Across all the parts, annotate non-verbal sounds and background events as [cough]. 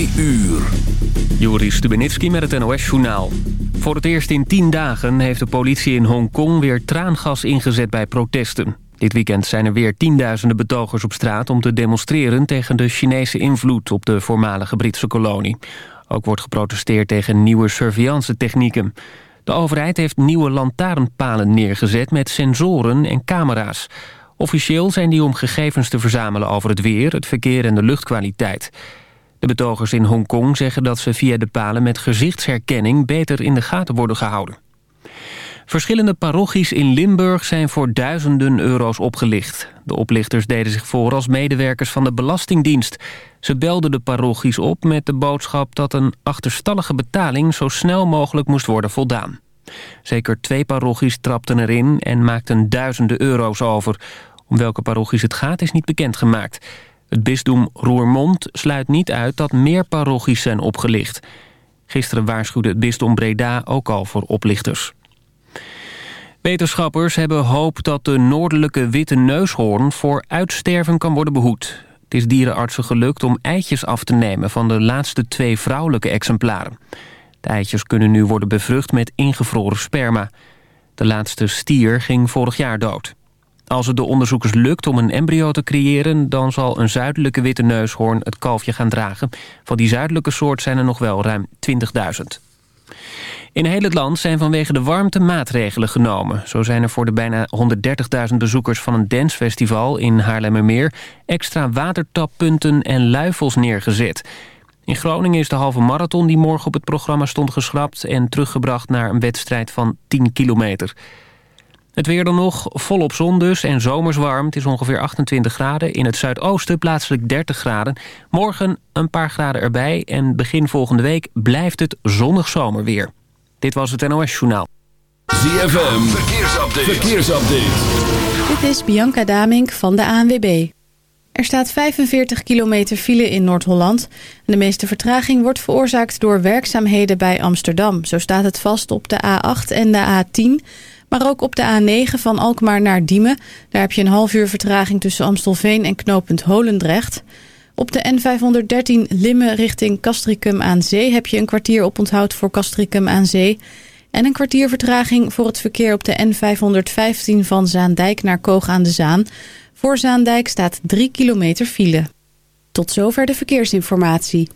Uur. Joris Stubenitski met het NOS-journaal. Voor het eerst in tien dagen heeft de politie in Hongkong weer traangas ingezet bij protesten. Dit weekend zijn er weer tienduizenden betogers op straat om te demonstreren tegen de Chinese invloed op de voormalige Britse kolonie. Ook wordt geprotesteerd tegen nieuwe surveillance technieken. De overheid heeft nieuwe lantaarnpalen neergezet met sensoren en camera's. Officieel zijn die om gegevens te verzamelen over het weer, het verkeer en de luchtkwaliteit. De betogers in Hongkong zeggen dat ze via de palen met gezichtsherkenning beter in de gaten worden gehouden. Verschillende parochies in Limburg zijn voor duizenden euro's opgelicht. De oplichters deden zich voor als medewerkers van de Belastingdienst. Ze belden de parochies op met de boodschap dat een achterstallige betaling zo snel mogelijk moest worden voldaan. Zeker twee parochies trapten erin en maakten duizenden euro's over. Om welke parochies het gaat is niet bekendgemaakt. Het bisdom Roermond sluit niet uit dat meer parochies zijn opgelicht. Gisteren waarschuwde het bisdom Breda ook al voor oplichters. Wetenschappers hebben hoop dat de noordelijke witte neushoorn voor uitsterven kan worden behoed. Het is dierenartsen gelukt om eitjes af te nemen van de laatste twee vrouwelijke exemplaren. De eitjes kunnen nu worden bevrucht met ingevroren sperma. De laatste stier ging vorig jaar dood. Als het de onderzoekers lukt om een embryo te creëren... dan zal een zuidelijke witte neushoorn het kalfje gaan dragen. Van die zuidelijke soort zijn er nog wel ruim 20.000. In heel het land zijn vanwege de warmte maatregelen genomen. Zo zijn er voor de bijna 130.000 bezoekers van een dancefestival in Haarlemmermeer... extra watertappunten en luifels neergezet. In Groningen is de halve marathon die morgen op het programma stond geschrapt... en teruggebracht naar een wedstrijd van 10 kilometer... Het weer dan nog, volop zon dus en zomers warm. Het is ongeveer 28 graden. In het zuidoosten plaatselijk 30 graden. Morgen een paar graden erbij. En begin volgende week blijft het zonnig zomerweer. Dit was het NOS Journaal. ZFM, verkeersupdate. verkeersupdate. Dit is Bianca Damink van de ANWB. Er staat 45 kilometer file in Noord-Holland. De meeste vertraging wordt veroorzaakt door werkzaamheden bij Amsterdam. Zo staat het vast op de A8 en de A10... Maar ook op de A9 van Alkmaar naar Diemen. Daar heb je een half uur vertraging tussen Amstelveen en knooppunt Holendrecht. Op de N513 Limmen richting Castricum aan Zee... heb je een kwartier oponthoud voor Castricum aan Zee... En een kwartier vertraging voor het verkeer op de N515 van Zaandijk naar Koog aan de Zaan. Voor Zaandijk staat 3 kilometer file. Tot zover de verkeersinformatie.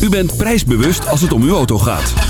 U bent prijsbewust als het om uw auto gaat.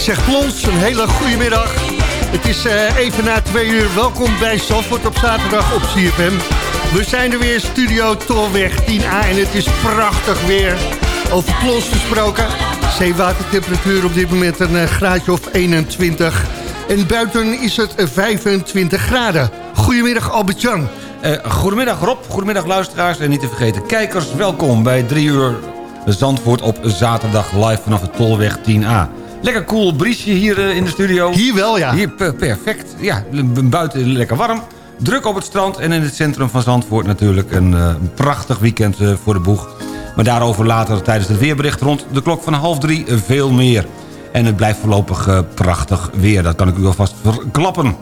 Ik zeg plons, een hele goede middag. Het is eh, even na twee uur. Welkom bij Zandvoort op zaterdag op CFM. We zijn er weer, studio Tolweg 10A en het is prachtig weer. Over plons gesproken. Zeewatertemperatuur op dit moment een eh, graadje of 21. En buiten is het eh, 25 graden. Goedemiddag Albert-Jan. Eh, goedemiddag Rob, goedemiddag luisteraars en niet te vergeten kijkers. Welkom bij 3 uur Zandvoort op zaterdag live vanaf de Tolweg 10A. Lekker cool briesje hier eh, in de studio. Hier wel, ja. Hier per- perfect. Ja, buiten lekker warm. Druk op het strand en in het centrum van Zandvoort natuurlijk een eh, prachtig weekend eh, voor de boeg. Maar daarover later tijdens het weerbericht rond de klok van half drie veel meer. En het blijft voorlopig prachtig weer, dat kan ik u alvast verklappen.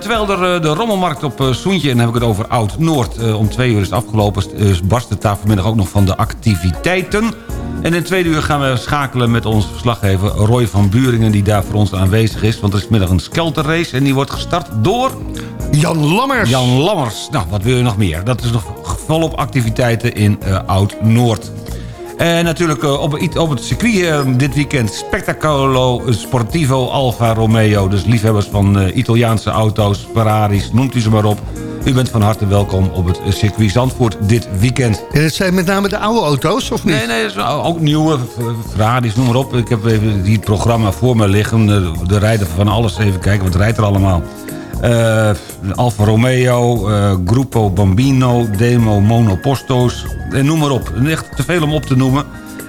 Terwijl er de rommelmarkt op uh, Soentje, en dan heb ik het over Oud-Noord... om twee uur is afgelopen, uh, barst het daar vanmiddag ook nog van de activiteiten. En in twee uur gaan we schakelen met onze verslaggever Roy van Buringen... die daar voor ons aanwezig is, want er is middag een skelterrace... en die wordt gestart door... Jan Lammers. Jan Lammers. Nou, wat wil je nog meer? Dat is nog volop activiteiten in eh, Oud-Noord. En natuurlijk eh, op, het- op het circuit eh, dit weekend Spectacolo Sportivo Alfa Romeo. Dus liefhebbers van eh, Italiaanse auto's, Ferraris, noemt u ze maar op. U bent van harte welkom op het circuit Zandvoort dit weekend. En het zijn met name de oude auto's, of niet? Nee, nee, ook nieuwe eh, Ferraris, noem maar op. Ik heb even hier het programma voor me liggen. Eh, Er rijden van alles. Even kijken, wat rijdt er allemaal? Eh, Alfa Romeo, eh, Gruppo Bambino, Demo Monoposto's. En noem maar op. Echt te veel om op te noemen.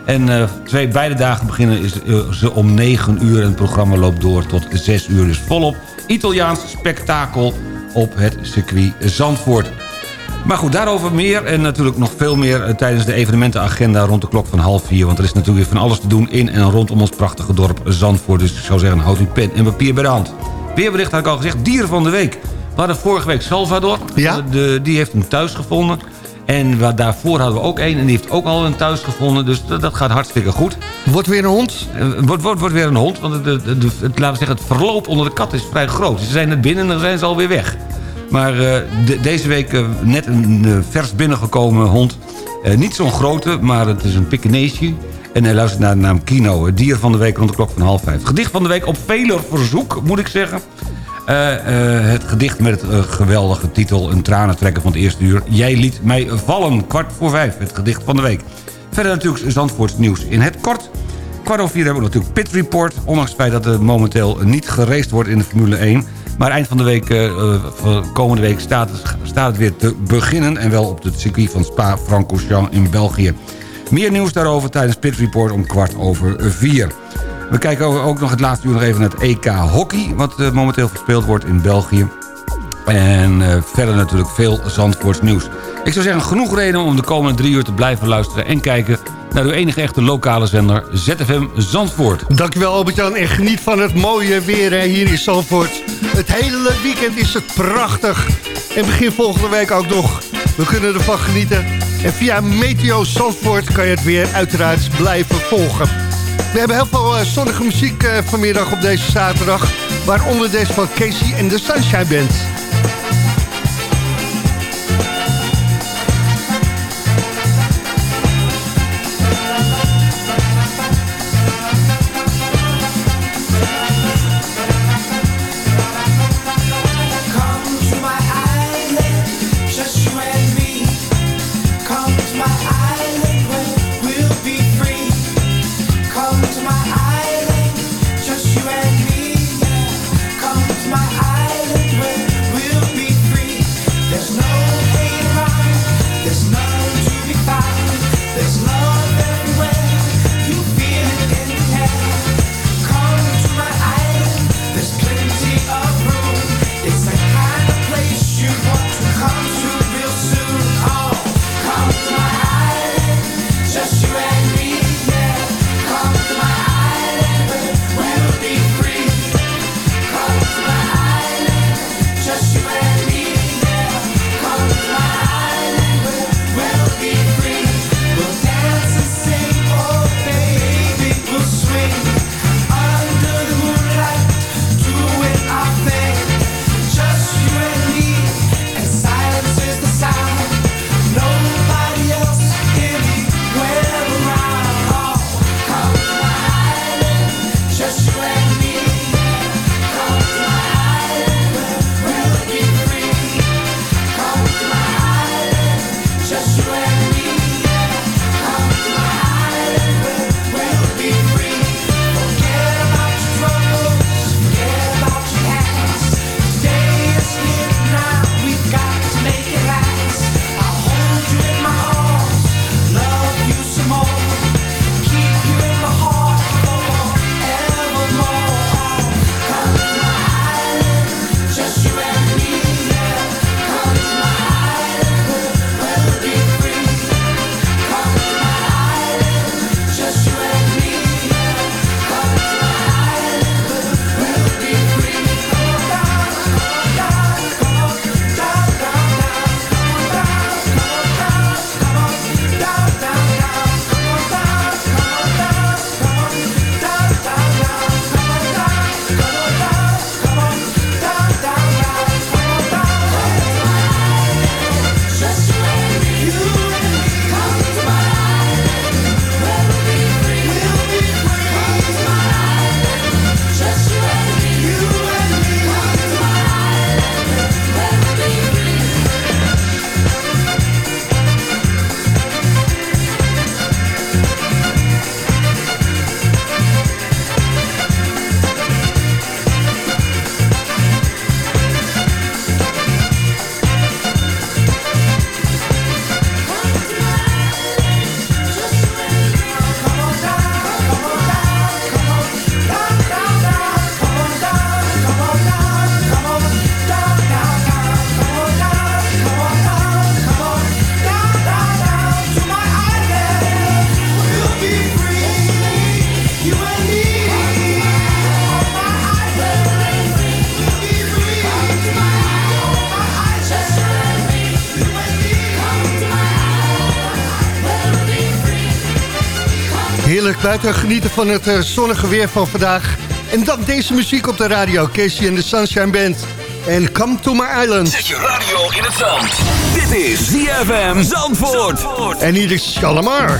En eh, twee, beide dagen beginnen is, eh, ze om 9 uur. En het programma loopt door tot 6 uur. Dus volop Italiaans spektakel op het circuit Zandvoort. Maar goed, daarover meer en natuurlijk nog veel meer... eh, tijdens de evenementenagenda rond de klok van half vier. Want er is natuurlijk weer van alles te doen in en rondom ons prachtige dorp Zandvoort. Dus ik zou zeggen, houd uw pen en papier bij de hand. Weerbericht had ik al gezegd, dieren van de week. We hadden vorige week Salvador. Ja? De, die heeft een thuis gevonden. En wa- daarvoor hadden we ook één en die heeft ook al een thuis gevonden. Dus dat, dat gaat hartstikke goed. Wordt weer een hond? Eh, Wordt, wordt, wordt weer een hond, want het, het, het, het- laten we zeggen, het verloop onder de kat is vrij groot. Ze zijn net binnen en dan zijn ze alweer weg. Maar eh, de- deze week eh, net een vers binnengekomen hond. Niet zo'n grote, maar het is een Pekingese. En hij luistert naar de naam Kino. Het dier van de week rond de klok van half vijf. Gedicht van de week op veler verzoek, moet ik zeggen. Eh, eh, het gedicht met het eh, geweldige titel... Een tranentrekker van het eerste uur. Jij liet mij vallen, kwart voor vijf. Het gedicht van de week. Verder natuurlijk Zandvoorts nieuws in het kort. Kwart over vier hebben we natuurlijk Pit Report. Ondanks het feit dat er momenteel niet geraced wordt in de Formule 1. Maar eind van de week, komende week, staat het, staat weer te beginnen. En wel op het circuit van Spa-Francorchamps in België. Meer nieuws daarover tijdens Pit Report om kwart over vier. We kijken ook- nog het laatste uur nog even naar het EK Hockey... wat eh, momenteel verspeeld wordt in België. En eh, verder natuurlijk veel Zandvoorts nieuws. Ik zou zeggen, genoeg reden om de komende drie uur te blijven luisteren... en kijken naar uw enige echte lokale zender ZFM Zandvoort. Dankjewel Albert-Jan en geniet van het mooie weer hier in Zandvoort. Het hele weekend is het prachtig. En begin volgende week ook nog. We kunnen ervan genieten. En via Meteo Zandvoort kan je het weer uiteraard blijven volgen. We hebben heel veel eh, zonnige muziek eh, vanmiddag op deze zaterdag. Waaronder deze van Casey en de Sunshine Band. Heerlijk buiten genieten van het eh, zonnige weer van vandaag. En dan deze muziek op de radio. Casey en de Sunshine Band. En Come to my island. Zet je radio in het zand. Dit is ZFM Zandvoort. En hier is Shalamar.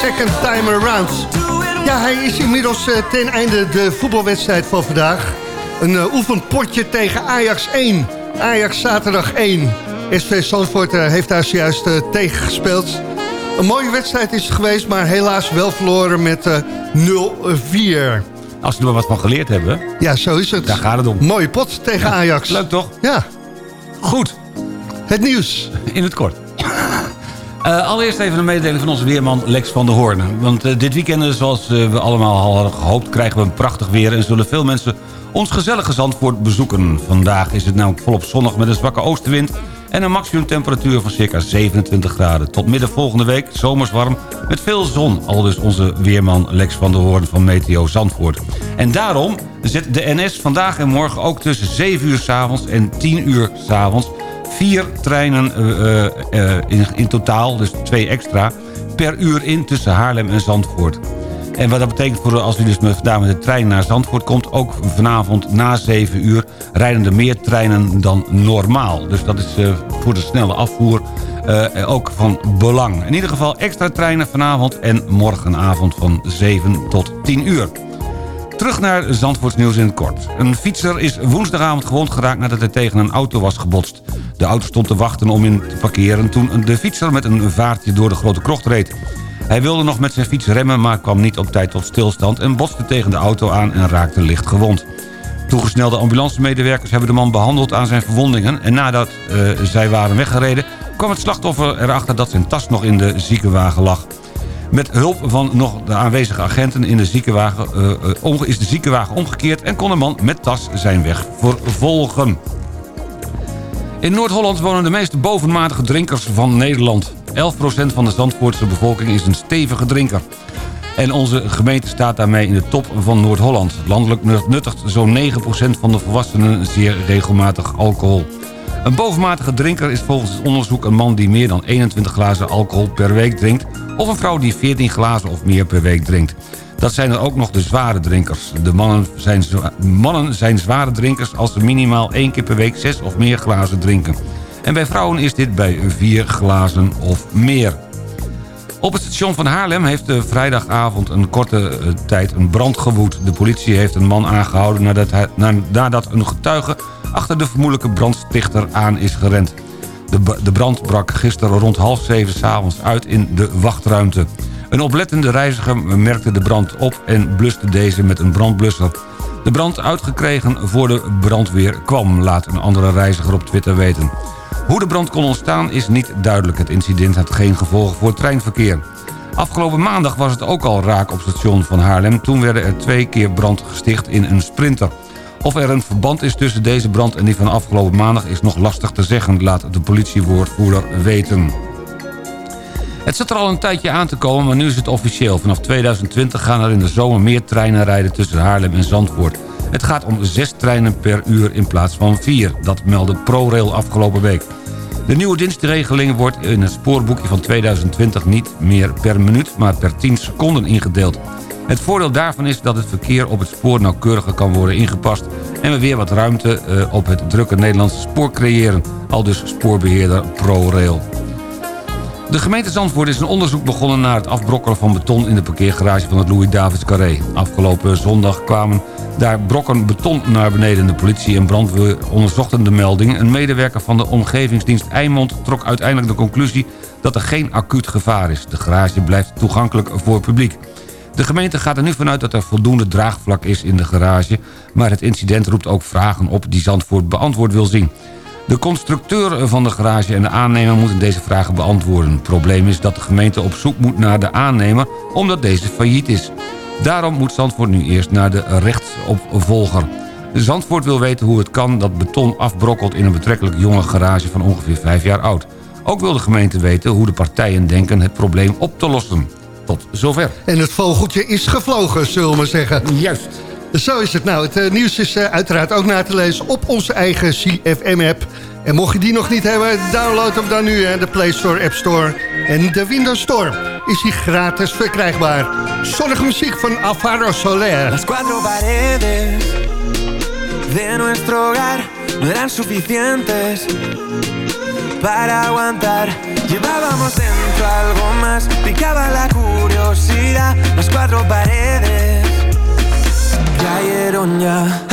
Second Time Around. Ja, hij is inmiddels eh, ten einde de voetbalwedstrijd van vandaag. Een eh, oefenpotje tegen Ajax 1. Ajax zaterdag 1. SV Zandvoort eh, heeft daar zojuist uh, tegen gespeeld. Een mooie wedstrijd is het geweest, maar helaas wel verloren met eh, 0-4. Als we er wat van geleerd hebben, Ja, zo is het. daar gaat het om. Mooie pot tegen Ajax. Leuk toch? Ja, Goed, het nieuws. in het kort. Eh, allereerst even een mededeling van onze weerman Lex van der Hoorn. Want eh, dit weekend, zoals eh, we allemaal al hadden gehoopt... krijgen we een prachtig weer en zullen veel mensen ons gezellige Zandvoort bezoeken. Vandaag is het namelijk volop zonnig met een zwakke oostenwind... en een maximumtemperatuur van circa 27 graden. Tot midden volgende week, zomers warm, met veel zon. Al dus onze weerman Lex van der Hoorn van Meteo Zandvoort. En daarom zet de NS vandaag en morgen ook tussen 7 uur s'avonds en 10 uur s'avonds vier treinen eh, eh, eh, in, in totaal, dus twee extra... per uur in tussen Haarlem en Zandvoort. En wat dat betekent voor als u dus met, met de trein naar Zandvoort komt... ook vanavond na 7 uur rijden er meer treinen dan normaal. Dus dat is eh, voor de snelle afvoer eh, ook van belang. In ieder geval extra treinen vanavond en morgenavond van 7 tot 10 uur. Terug naar Zandvoorts nieuws in het kort. Een fietser is woensdagavond gewond geraakt nadat hij tegen een auto was gebotst. De auto stond te wachten om in te parkeren toen de fietser met een vaartje door de grote krocht reed. Hij wilde nog met zijn fiets remmen, maar kwam niet op tijd tot stilstand... en botste tegen de auto aan en raakte licht gewond. Toegesnelde ambulancemedewerkers hebben de man behandeld aan zijn verwondingen... en nadat eh, zij waren weggereden kwam het slachtoffer erachter dat zijn tas nog in de ziekenwagen lag. Met hulp van nog de aanwezige agenten in de ziekenwagen, eh, eh, is de ziekenwagen omgekeerd... en kon de man met tas zijn weg vervolgen. In Noord-Holland wonen de meeste bovenmatige drinkers van Nederland. 11% van de Zandvoortse bevolking is een stevige drinker. En onze gemeente staat daarmee in de top van Noord-Holland. Landelijk nuttigt zo'n 9% van de volwassenen zeer regelmatig alcohol. Een bovenmatige drinker is volgens het onderzoek een man die meer dan 21 glazen alcohol per week drinkt... of een vrouw die 14 glazen of meer per week drinkt. Dat zijn er ook nog de zware drinkers. De mannen zijn, mannen zijn zware drinkers als ze minimaal één keer per week 6 of meer glazen drinken. En bij vrouwen is dit bij 4 glazen of meer. Op het station van Haarlem heeft de vrijdagavond een korte eh, tijd een brand gewoed. De politie heeft een man aangehouden nadat, een getuige achter de vermoedelijke brandstichter aan is gerend. De, de brand brak gisteren rond half zeven s'avonds uit in de wachtruimte. Een oplettende reiziger merkte de brand op en bluste deze met een brandblusser. De brand uitgekregen voor de brandweer kwam, laat een andere reiziger op Twitter weten. Hoe de brand kon ontstaan is niet duidelijk. Het incident had geen gevolgen voor het treinverkeer. Afgelopen maandag was het ook al raak op station van Haarlem. Toen werden er twee keer brand gesticht in een sprinter. Of er een verband is tussen deze brand en die van afgelopen maandag... is nog lastig te zeggen, laat de politiewoordvoerder weten. Het zat er al een tijdje aan te komen, maar nu is het officieel. Vanaf 2020 gaan er in de zomer meer treinen rijden tussen Haarlem en Zandvoort. Het gaat om zes treinen per uur in plaats van vier. Dat meldde ProRail afgelopen week. De nieuwe dienstregeling wordt in het spoorboekje van 2020 niet meer per minuut... maar per 10 seconden ingedeeld. Het voordeel daarvan is dat het verkeer op het spoor nauwkeuriger kan worden ingepast... en we weer wat ruimte eh, op het drukke Nederlandse spoor creëren. Al dus spoorbeheerder ProRail. De gemeente Zandvoort is een onderzoek begonnen naar het afbrokkelen van beton in de parkeergarage van het Louis-Davids Carré. Afgelopen zondag kwamen daar brokken beton naar beneden. De politie en brandweer onderzochten de melding. Een medewerker van de omgevingsdienst Eimond trok uiteindelijk de conclusie dat er geen acuut gevaar is. De garage blijft toegankelijk voor publiek. De gemeente gaat er nu vanuit dat er voldoende draagvlak is in de garage... maar het incident roept ook vragen op die Zandvoort beantwoord wil zien. De constructeur van de garage en de aannemer moeten deze vragen beantwoorden. Het probleem is dat de gemeente op zoek moet naar de aannemer... omdat deze failliet is. Daarom moet Zandvoort nu eerst naar de rechtsopvolger. Zandvoort wil weten hoe het kan dat beton afbrokkelt... in een betrekkelijk jonge garage van ongeveer 5 jaar oud. Ook wil de gemeente weten hoe de partijen denken het probleem op te lossen. Tot zover. En het vogeltje is gevlogen, zullen we zeggen. Juist. Zo is het nou. Het eh, nieuws is eh, uiteraard ook na te lezen op onze eigen CFM-app. En mocht je die nog niet hebben, download hem dan nu. Hè, de Play Store, App Store en de Windows Store. Is die gratis verkrijgbaar. Zonnige muziek van Alvaro Soler. Las cuatro paredes de nuestro hogar no eran suficientes para aguantar. Llevábamos dentro algo más, picaba la curiosidad. Las cuatro paredes cayeron ya.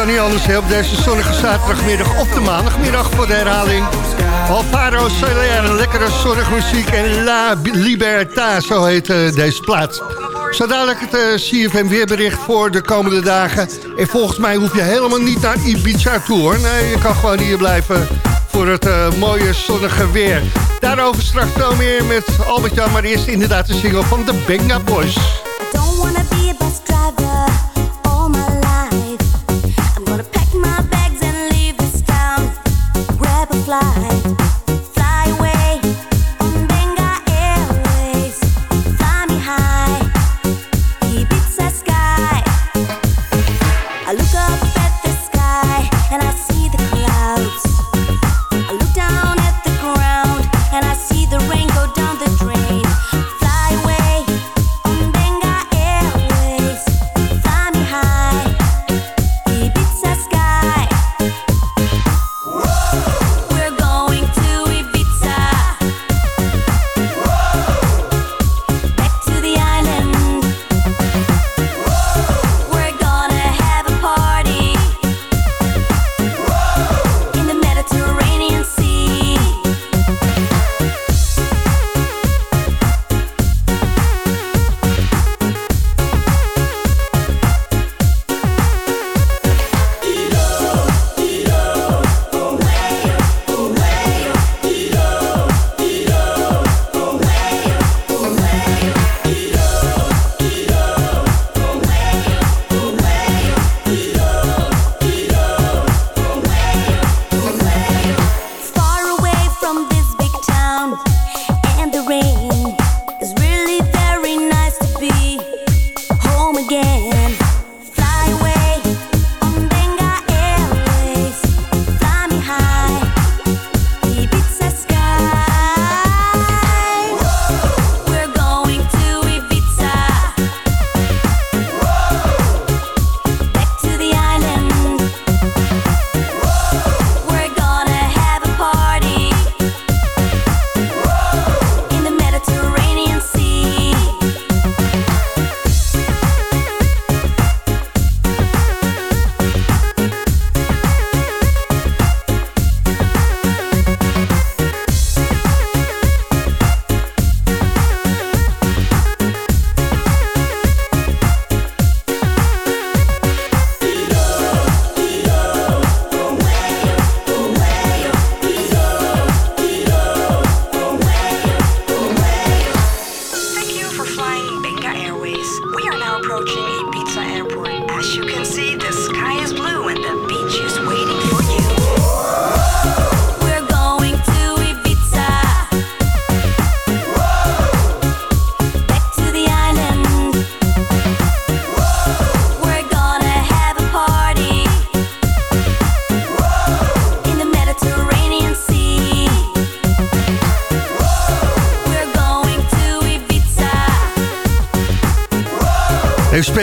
Kan niet anders hè, op deze zonnige zaterdagmiddag of de maandagmiddag voor de herhaling. Alvaro Soler, lekkere zorgmuziek en La Libertà, zo heet eh, deze plaats. Zo dadelijk het eh, CFM weerbericht voor de komende dagen. En volgens mij hoef je helemaal niet naar Ibiza toe hoor. Nee, je kan gewoon hier blijven voor het eh, mooie zonnige weer. Daarover straks wel meer met Albert-Jan, maar eerst inderdaad de single van de Benga Boys.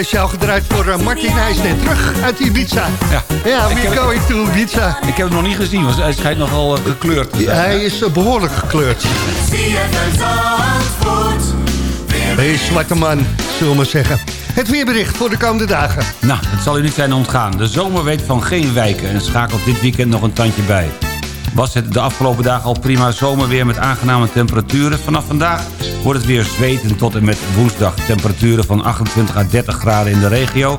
Speciaal gedraaid voor eh, Martin. Hij is net terug uit Ibiza. Ja, Ja, we're heb- going to Ibiza. Ik heb hem nog niet gezien, want hij schijnt nogal eh, gekleurd te zijn. Hij is eh, behoorlijk gekleurd. Hey, zwarte man, zullen we maar zeggen. Het weerbericht voor de komende dagen. Nou, het zal u niet zijn ontgaan. De zomer weet van geen wijken en schakelt dit weekend nog een tandje bij. Was het de afgelopen dagen al prima zomerweer met aangename temperaturen? Vanaf vandaag wordt het weer zweten tot en met woensdag. Temperaturen van 28 à 30 graden in de regio.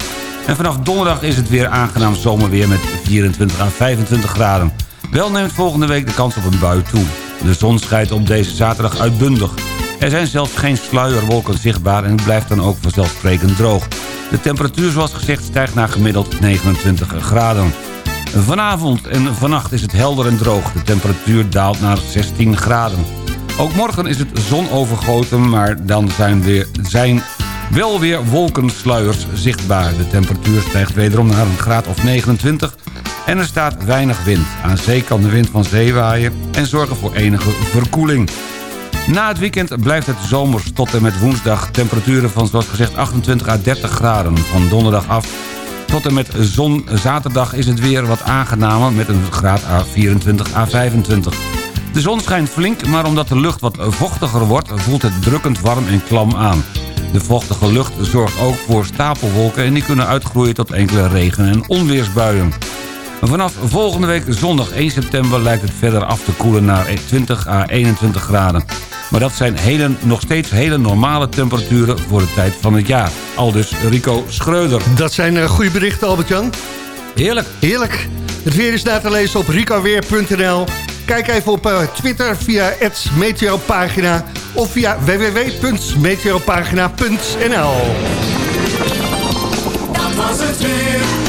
En vanaf donderdag is het weer aangenaam zomerweer met 24 à 25 graden. Wel neemt volgende week de kans op een bui toe. De zon schijnt op deze zaterdag uitbundig. Er zijn zelfs geen sluierwolken zichtbaar en het blijft dan ook vanzelfsprekend droog. De temperatuur zoals gezegd stijgt naar gemiddeld 29 graden. Vanavond en vannacht is het helder en droog. De temperatuur daalt naar 16 graden. Ook morgen is het zonovergoten, maar dan zijn, weer, zijn wel weer wolkensluiers zichtbaar. De temperatuur stijgt wederom naar een graad of 29 en er staat weinig wind. Aan zee kan de wind van zee waaien en zorgen voor enige verkoeling. Na het weekend blijft het zomers tot en met woensdag. Temperaturen van zoals gezegd 28 à 30 graden. Van donderdag af tot en met zon zaterdag is het weer wat aangenamer... met een graad à 24 à 25. De zon schijnt flink, maar omdat de lucht wat vochtiger wordt... voelt het drukkend warm en klam aan. De vochtige lucht zorgt ook voor stapelwolken... en die kunnen uitgroeien tot enkele regen- en onweersbuien. Vanaf volgende week zondag 1 september lijkt het verder af te koelen naar 20 à 21 graden. Maar dat zijn hele, nog steeds hele normale temperaturen voor de tijd van het jaar. Aldus Rico Schreuder. Dat zijn eh, goede berichten, Albert-Jan. Heerlijk. Heerlijk. Het weer is na te lezen op ricoweer.nl. Kijk even op eh, Twitter via het Meteopagina of via www.meteopagina.nl. Dat was het weer.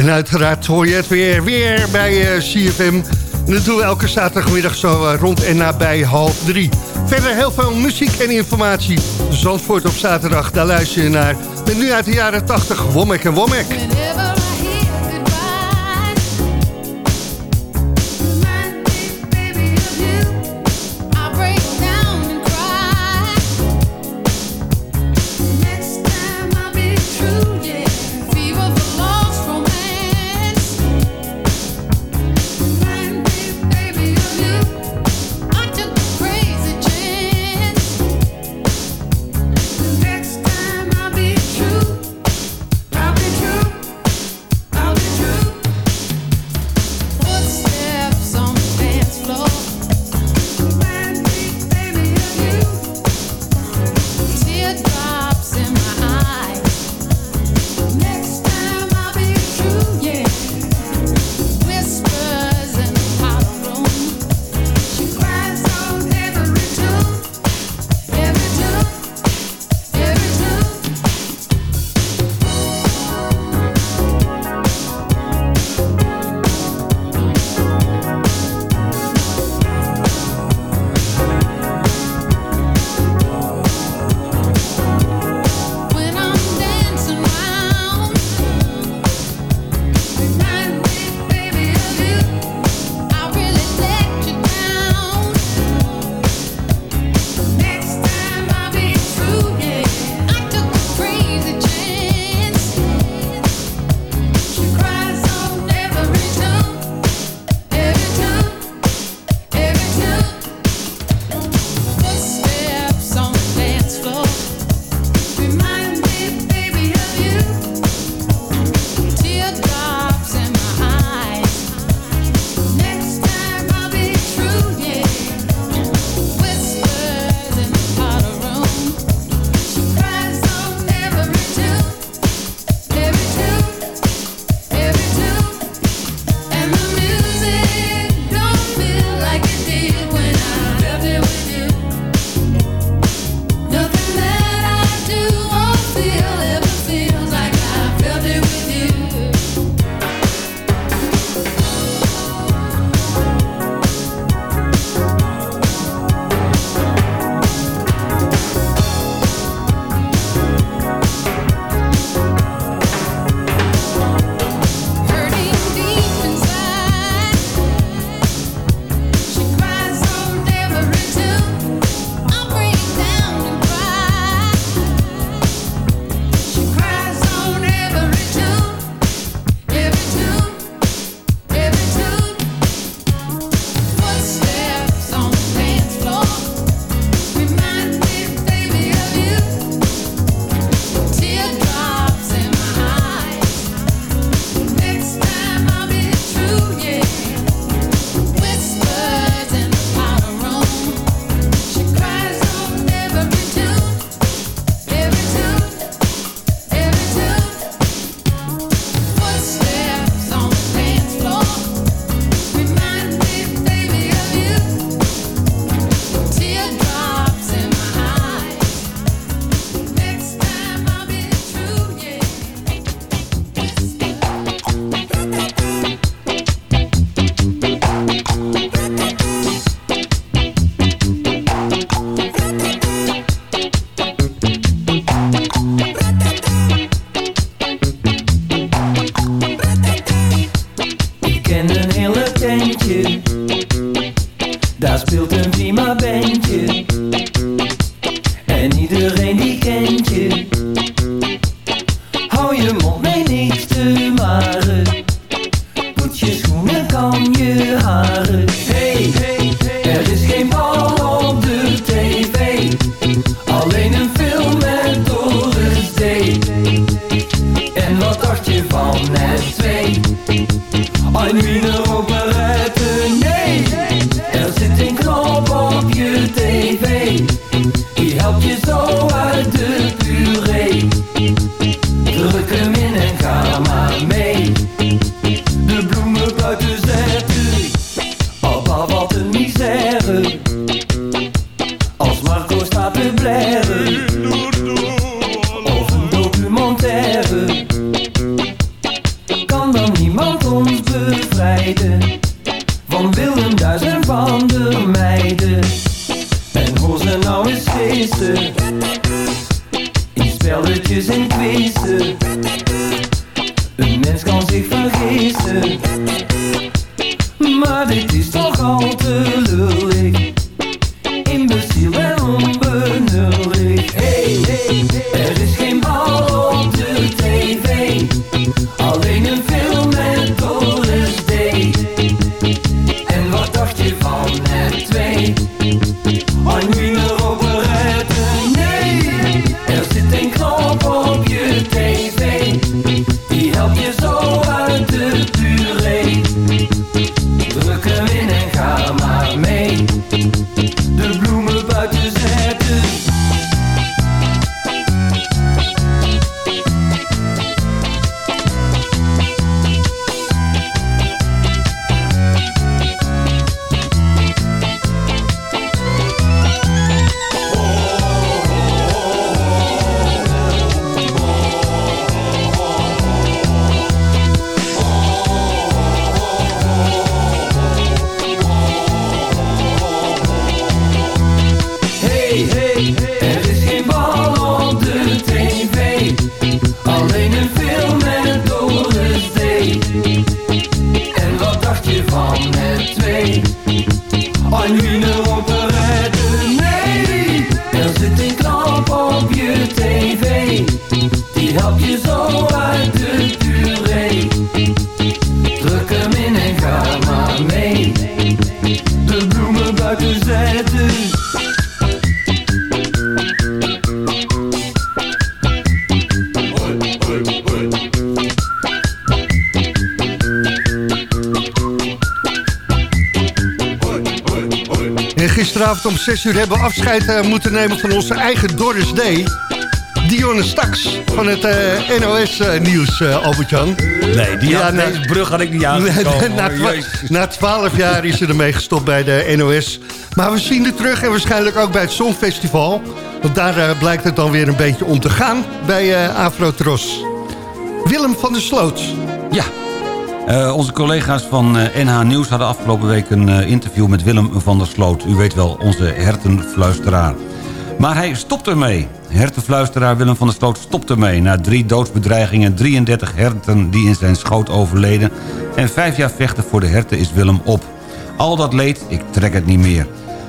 En uiteraard hoor je het weer, weer bij eh, CFM. En dat doen we elke zaterdagmiddag zo eh, rond en nabij half drie. Verder heel veel muziek en informatie. Zandvoort op zaterdag, daar luister je naar. Met nu uit de jaren 80, Womack en Womack. Dacht van het twee? 6 uur hebben we afscheid eh, moeten nemen van onze eigen Doris D. Dionne Staks van het NOS-nieuws, Albert-Jan. Nee, die had, na- deze brug had ik niet [laughs] aangekomen. na, Jezus. na 12 jaar is ze ermee gestopt bij de NOS. Maar we zien er terug en waarschijnlijk ook bij het Songfestival. Want daar eh, blijkt het dan weer een beetje om te gaan bij eh Afrotros. Willem van der Sloot. Ja. Eh, onze collega's van eh, NH Nieuws hadden afgelopen week een eh, interview met Willem van der Sloot. U weet wel, onze hertenfluisteraar. Maar hij stopt ermee. Hertenfluisteraar Willem van der Sloot stopt ermee. Na drie doodsbedreigingen, 33 herten die in zijn schoot overleden... en vijf jaar vechten voor de herten is Willem op. Al dat leed, ik trek het niet meer.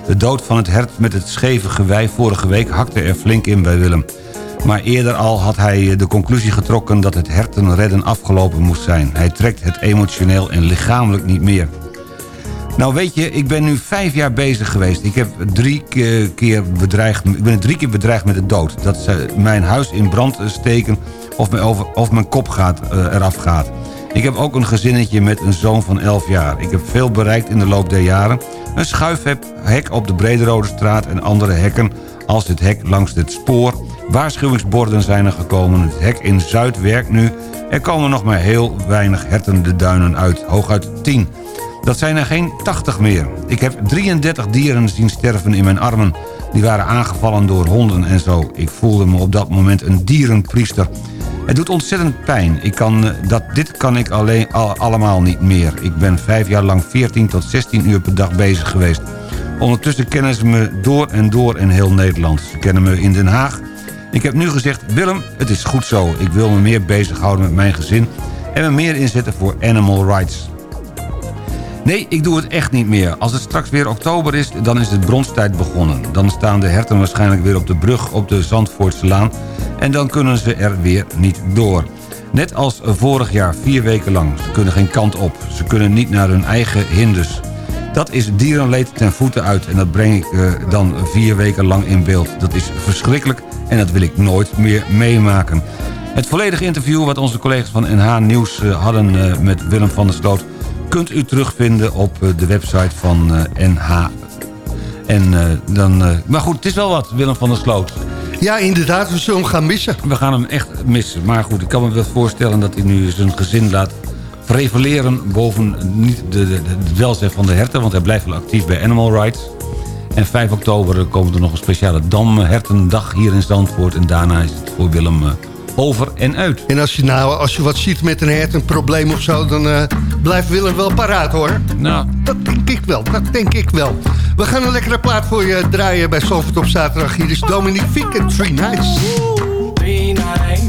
De dood van het hert met het scheve gewei vorige week hakte er flink in bij Willem. Maar eerder al had hij de conclusie getrokken dat het hertenredden afgelopen moest zijn. Hij trekt het emotioneel en lichamelijk niet meer. Nou weet je, ik ben nu vijf jaar bezig geweest. Ik, heb drie ke- keer bedreigd, ik ben drie keer bedreigd met de dood. Dat ze mijn huis in brand steken of mijn, of mijn kop gaat, eh, eraf gaat. Ik heb ook een gezinnetje met een zoon van 11 jaar. Ik heb veel bereikt in de loop der jaren. Een schuifhek op de Brederode straat en andere hekken... als het hek langs het spoor. Waarschuwingsborden zijn er gekomen. Het hek in Zuid werkt nu. Er komen nog maar heel weinig herten de duinen uit. Hooguit 10. Dat zijn er geen 80 meer. Ik heb 33 dieren zien sterven in mijn armen. Die waren aangevallen door honden en zo. Ik voelde me op dat moment een dierenpriester. Het doet ontzettend pijn. Ik kan, eh, dat, dit kan ik alleen, al, allemaal niet meer. Ik ben vijf jaar lang 14 tot 16 uur per dag bezig geweest. Ondertussen kennen ze me door en door in heel Nederland. Ze kennen me in Den Haag. Ik heb nu gezegd, Willem, het is goed zo. Ik wil me meer bezighouden met mijn gezin... en me meer inzetten voor animal rights. Nee, ik doe het echt niet meer. Als het straks weer oktober is, dan is het bronstijd begonnen. Dan staan de herten waarschijnlijk weer op de brug op de Zandvoortse Laan... en dan kunnen ze er weer niet door. Net als vorig jaar, vier weken lang. Ze kunnen geen kant op. Ze kunnen niet naar hun eigen hinders. Dat is dierenleed ten voeten uit en dat breng ik eh, dan vier weken lang in beeld. Dat is verschrikkelijk en dat wil ik nooit meer meemaken. Het volledige interview wat onze collega's van NH Nieuws eh, hadden eh, met Willem van der Sloot... kunt u terugvinden op de website van NH. En, dan, maar goed, het is wel wat, Willem van der Sloot. Ja, inderdaad, we zullen hem gaan missen. We gaan hem echt missen. Maar goed, ik kan me wel voorstellen dat hij nu zijn gezin laat prevaleren... boven niet de, de, het welzijn van de herten... want hij blijft wel actief bij Animal Rights. En 5 oktober komt er nog een speciale Damhertendag hier in Zandvoort... en daarna is het voor Willem eh, over en uit. En als je, nou, als je wat ziet met een hert, een probleem of zo... dan eh, blijft Willem wel paraat, hoor. Nou, Dat denk ik wel, dat denk ik wel. We gaan een lekkere plaat voor je draaien bij Zalvoort op zaterdag. Hier is Dominique Fiek en Three Nights.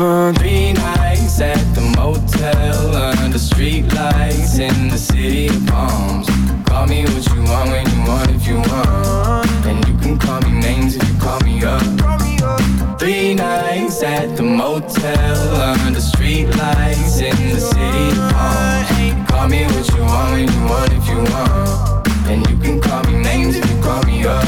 three nights at the motel under street lights in the city of palms. Call me what you want when you want if you want. And you can call me names if you call me up. Three nights at the motel under street lights in the city of palms. Call me what you want when you want if you want. And you can call me names if you call me up.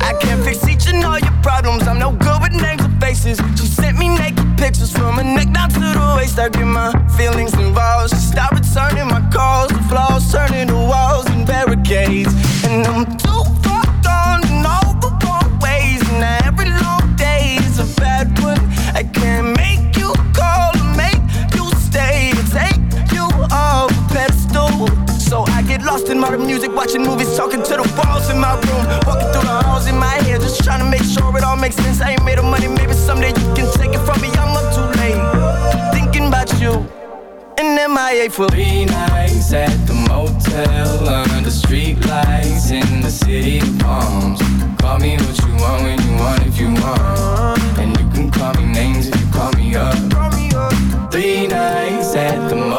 I can't fix each and all your problems. I'm no good with names or faces. She sent me naked pictures from her neck down to the waist. I get my feelings involved. She stopped returning my calls. The flaws turning to walls and barricades. And I'm watching movies, talking to the walls in my room, walking through the halls in my head, just trying to make sure it all makes sense. I ain't made of money, maybe someday you can take it from me. I'm up too late, thinking about you. And MIA for three nights at the motel under street lights in the city of palms. Call me what you want when you want if you want. And you can call me names if you call me up. Three nights at the motel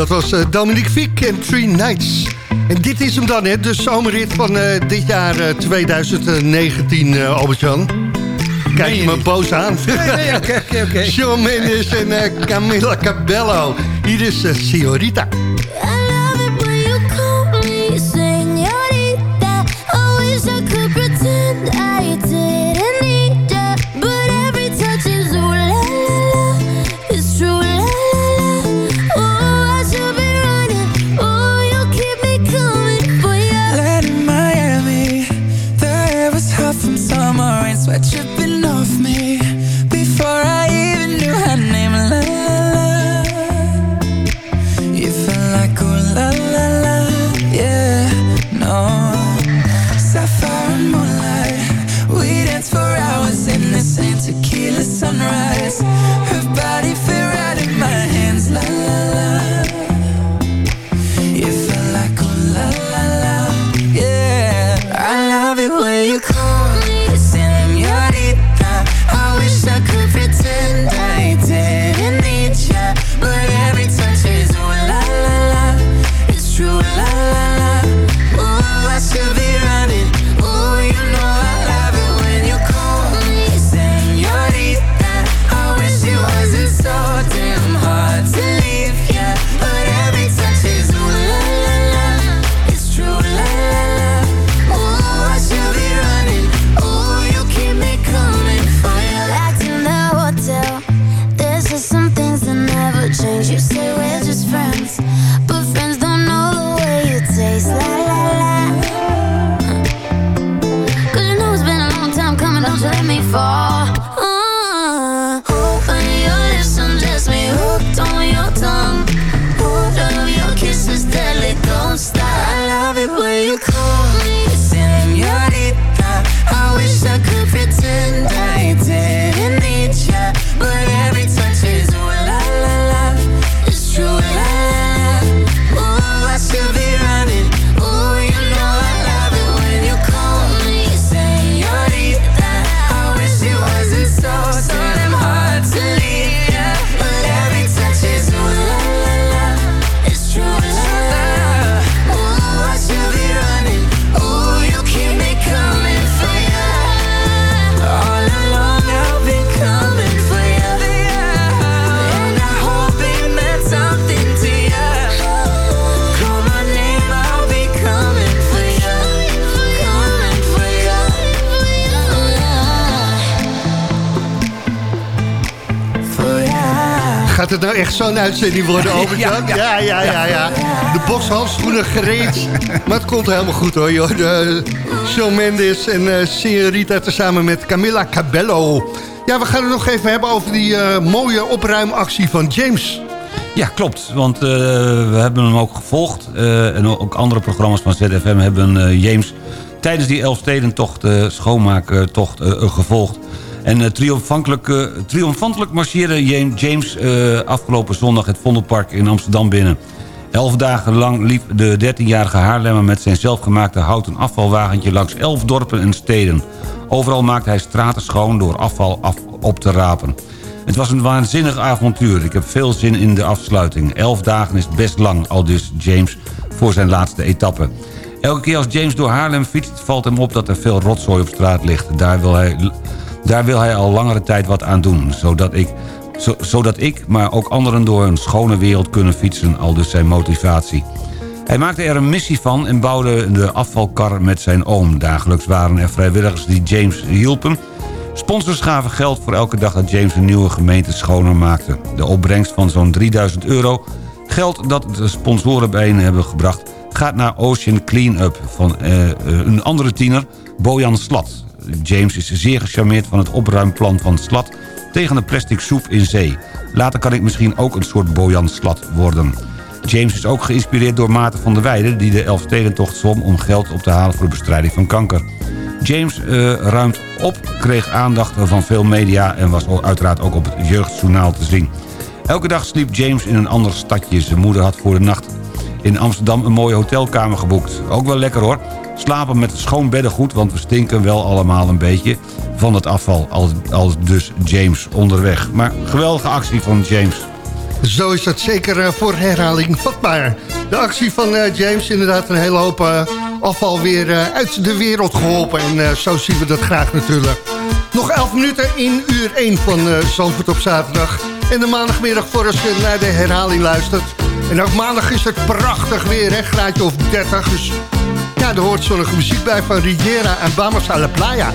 dat was eh, Dominique Fiek en Three Nights. En dit is hem dan, hè, de zomerrit van eh, dit jaar eh, 2019, eh Albert-Jan. Kijk je me boos aan. Nee, nee, oké, oké, oké. [laughs] Shawn Mendes en Camila Cabello. Hier is eh, echt zo'n uitzending worden, Jan? [laughs] Ja, Ja, ja. ja, ja, ja. De bokshandschoenen gereed. Maar het komt helemaal goed hoor, joh. De Shawn Mendes en eh Senorita tezamen met Camilla Cabello. Ja, we gaan het nog even hebben over die eh, mooie opruimactie van James. Ja, klopt. Want eh, we hebben hem ook gevolgd. eh, en ook andere programma's van ZFM hebben eh, James... tijdens die Elfstedentocht, eh schoonmaaktocht, eh, eh, gevolgd. En eh, triomfantelijk, eh, triomfantelijk marcheerde James, eh, afgelopen zondag... het Vondelpark in Amsterdam binnen. Elf dagen lang liep de 13-jarige Haarlemmer met zijn zelfgemaakte houten afvalwagentje langs elf dorpen en steden. Overal maakte hij straten schoon door afval af op te rapen. Het was een waanzinnig avontuur. Ik heb veel zin in de afsluiting. Elf dagen is best lang, al dus James voor zijn laatste etappe. Elke keer als James door Haarlem fietst, valt hem op dat er veel rotzooi op straat ligt. Daar wil hij, daar wil hij al langere tijd wat aan doen, zodat ik, zo- zodat ik, maar ook anderen door een schone wereld kunnen fietsen, al dus zijn motivatie. Hij maakte er een missie van en bouwde de afvalkar met zijn oom. Dagelijks waren er vrijwilligers die James hielpen. Sponsors gaven geld voor elke dag dat James een nieuwe gemeente schoner maakte. De opbrengst van zo'n 3000 euro, geld dat de sponsoren bijeen hebben gebracht... gaat naar Ocean Cleanup van eh, eh, een andere tiener, Bojan Slat. James is zeer gecharmeerd van het opruimplan van Slat... tegen de plastic soep in zee. Later kan ik misschien ook een soort Bojan Slat worden. James is ook geïnspireerd door Maarten van der Weijden... die de Elfstedentocht zwom om geld op te halen voor de bestrijding van kanker. James eh, ruimt op, kreeg aandacht van veel media... en was uiteraard ook op het jeugdjournaal te zien. Elke dag sliep James in een ander stadje. Zijn moeder had voor de nacht in Amsterdam een mooie hotelkamer geboekt. Ook wel lekker hoor. Slapen met schoon beddengoed, want we stinken wel allemaal een beetje... van het afval, als, als dus James onderweg. Maar geweldige actie van James. Zo is dat zeker eh, voor herhaling vatbaar. De actie van eh, James, inderdaad een hele hoop eh, afval weer uit de wereld geholpen. En zo zien we dat graag natuurlijk. Nog 11 minuten in uur 1 van Zandvoort op zaterdag. En de maandagmiddag voor als je naar de herhaling luistert. En ook maandag is het prachtig weer, hè? graadje of 30. Dus ja, er hoort zonnige muziek bij van Riviera en. Vamos a la playa,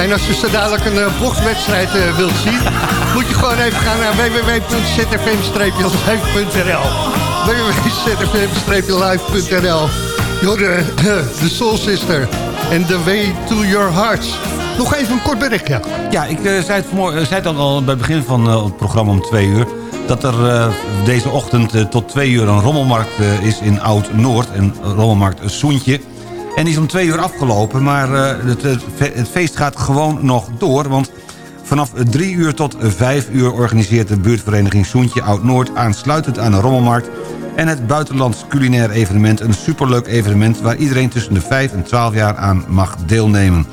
En als je zo dadelijk een eh, bokswedstrijd eh, wilt zien... [laughs] moet je gewoon even gaan naar www.zfm-live.nl www.zfm-live.nl Je hoorde eh, de Soul Sister en The Way to Your Heart. Nog even een kort berichtje. Ja, ik zei, het vanmorgen, zei het al bij het begin van het programma om twee uur... dat er eh, deze ochtend tot twee uur een rommelmarkt eh, is in Oud-Noord. Een rommelmarkt Soentje. En die is om twee uur afgelopen, maar eh, het, het fe- het feest gaat gewoon nog door... want vanaf drie uur tot vijf uur organiseert de buurtvereniging Soentje Oud-Noord... aansluitend aan de rommelmarkt en het buitenlands culinair evenement... een superleuk evenement waar iedereen tussen de 5 en 12 jaar aan mag deelnemen.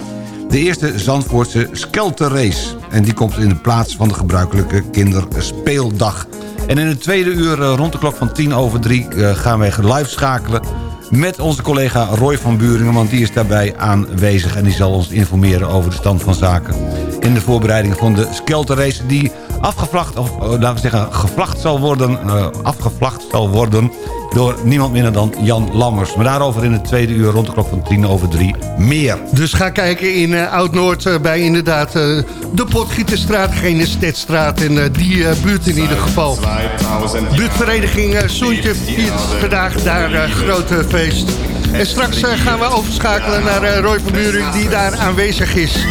De eerste Zandvoortse Skelterrace. En die komt in de plaats van de gebruikelijke kinderspeeldag. En in het tweede uur eh, rond de klok van tien over drie eh, gaan wij live schakelen met onze collega Roy van Buringen... want die is daarbij aanwezig en die zal ons informeren over de stand van zaken... in de voorbereiding van de Skelterrace die afgevlacht, of eh, laten we zeggen gevlacht zal worden... eh, afgevlacht zal worden door niemand minder dan Jan Lammers. Maar daarover in het tweede uur rond de klok van tien over drie meer. Dus ga kijken in eh, Oud-Noord eh, bij inderdaad eh, de Potgieterstraat, Genestetstraat en die buurt in ieder geval. Buurtvereniging uh, Soentje viert vandaag daar grote feest. En straks gaan we overschakelen naar Roy van Buren die daar aanwezig is.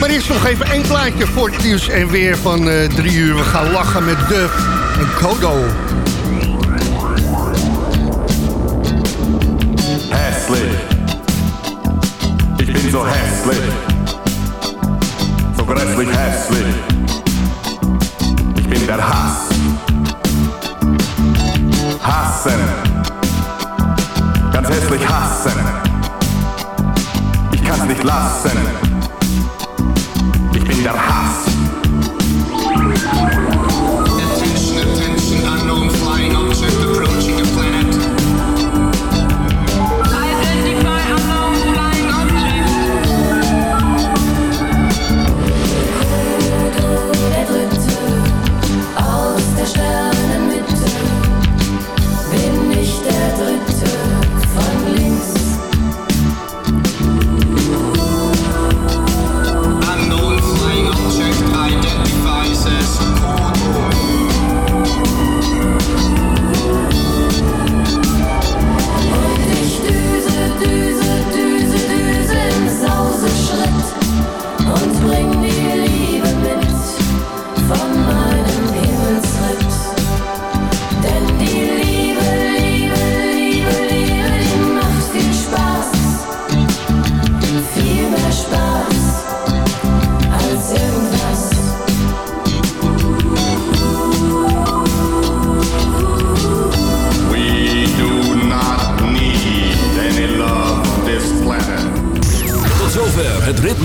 Maar eerst nog even één plaatje voor het nieuws en weer van drie uur. We gaan lachen met Duff en Kodo. so hässlich, so grässlich hässlich. Ich bin der Hass. Hassen, ganz hässlich hassen. Ich kann's nicht lassen. Ich bin der Hass.